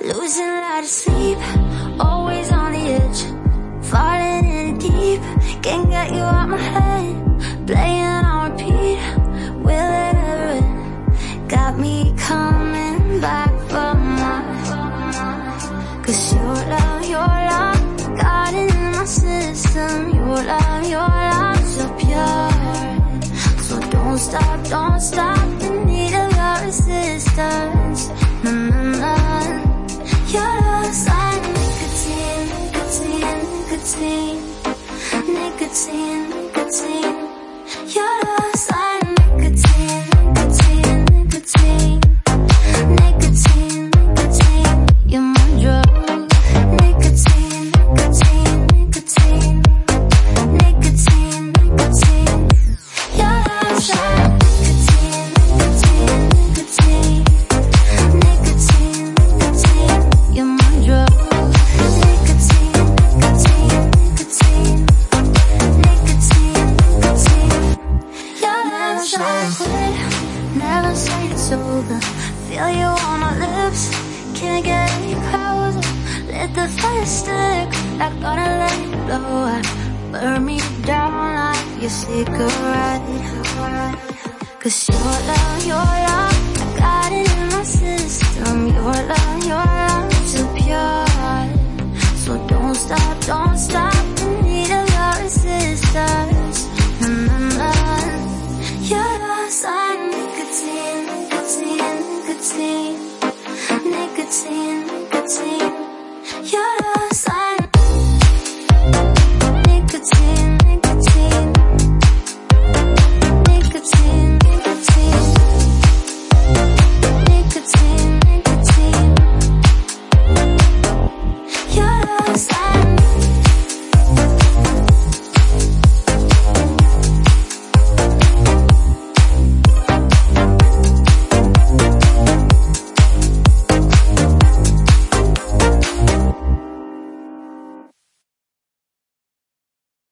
Losing light of sleep, always on the edge. Falling in deep, can't get you out my head. Playing on repeat, will it ever end? Got me coming back for more. Cause your love, your love, got it in my system. Your love, your love, so pure. So don't stop, don't stop, nicotine, nicotine. Never say it's over. Feel you on my lips. Can't get any closer. Let the fire stick Like gonna let it blow Burn me down like your cigarette. Cause your love, your love I got it in my system. Your love, your love Too pure. So don't stop, don't stop nicotine,